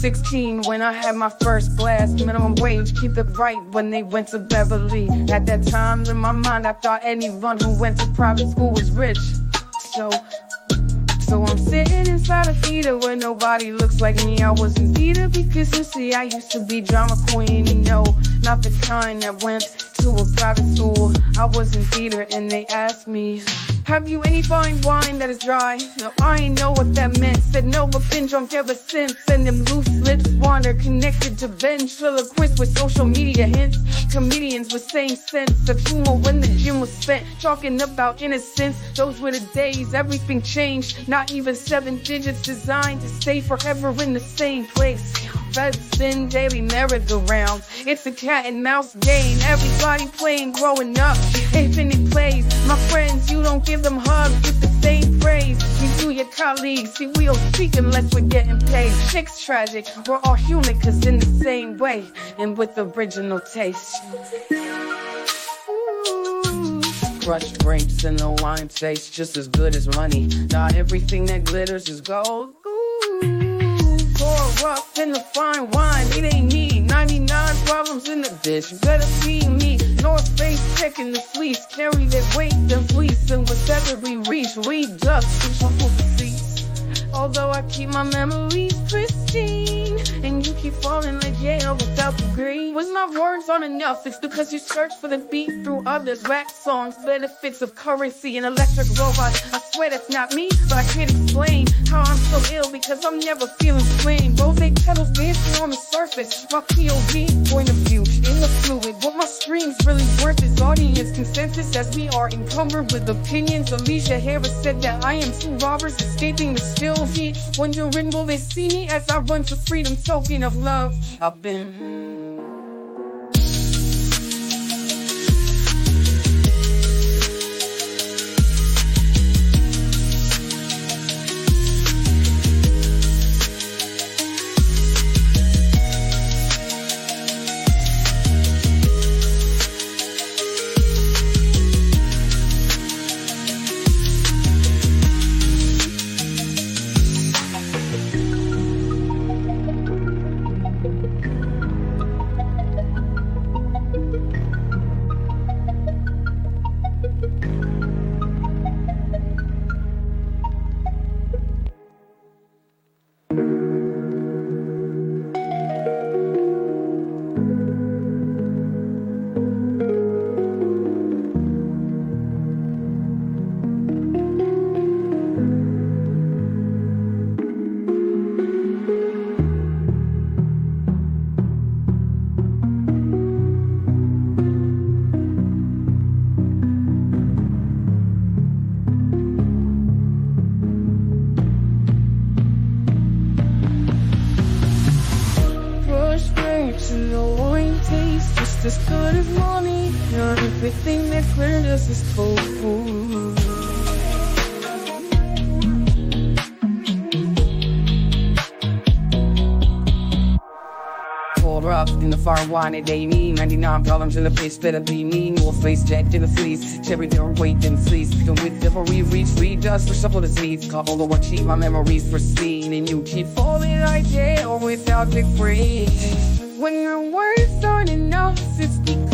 16 when I had my first blast. Minimum wage, keep it right when they went to Beverly. At that time, in my mind, I thought anyone who went to private school was rich. So, so I'm sitting inside a theater where nobody looks like me. I was in theater because you see, I used to be drama queen, you know, not the kind that went to a private school. I was in theater and they asked me. Have you any fine wine that is dry? No, I ain't know what that meant. Said no, but been drunk ever since. And them loose lips wander connected to ventriloquists with social media hints. Comedians with same sense of humor when the gym was spent. Talking about innocence, those were the days. Everything changed. Not even seven digits designed to stay forever in the same place. Feds spin daily merry-go-round. It's a cat and mouse game. Everybody playing growing up. Infinite plays. My friends, you don't give them hugs with the same praise. You do your colleagues. See, we don't speak unless we're getting paid. Shit's tragic. We're all human, cause in the same way. And with original taste. Crushed grapes and the wine taste just as good as money. Not everything that glitters is gold. Up in the fine wine. It ain't me. 99 problems in the dish. You better feed me. North Face checking the fleece. Carry that weight, then fleece. And whatever we reach, we. Shuffle the. Although I keep my memories pristine, and you keep falling like Yale without the green. Was my words aren't enough? It's because you search for the beat through others' rap songs, benefits of currency and electric robots. I swear that's not me, but I can't explain how I'm so ill because I'm never feeling plain. Rose petals dancing on the surface. My POV point of view in the fluid. What my streams really worth is audience consensus as we are encumbered with opinions. Alicia Harris said that I am two robbers escaping the still heat. Wondering will they see me as I run for freedom, token of love. I've been. And the wine taste just as good as money. Not everything that glitters is gold. Pour up in the far wine they mean 99 problems in the place better be me. North face jacked in the fleece. Cherry their weight in fleece. The with we reach we dust for shuffle the seeds. Couple the what keep my memories pristine And you keep falling like hell without the free When your words aren't enough It's because